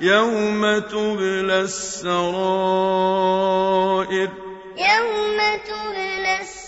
يوم تبلى السرائر يوم تبلى السرائر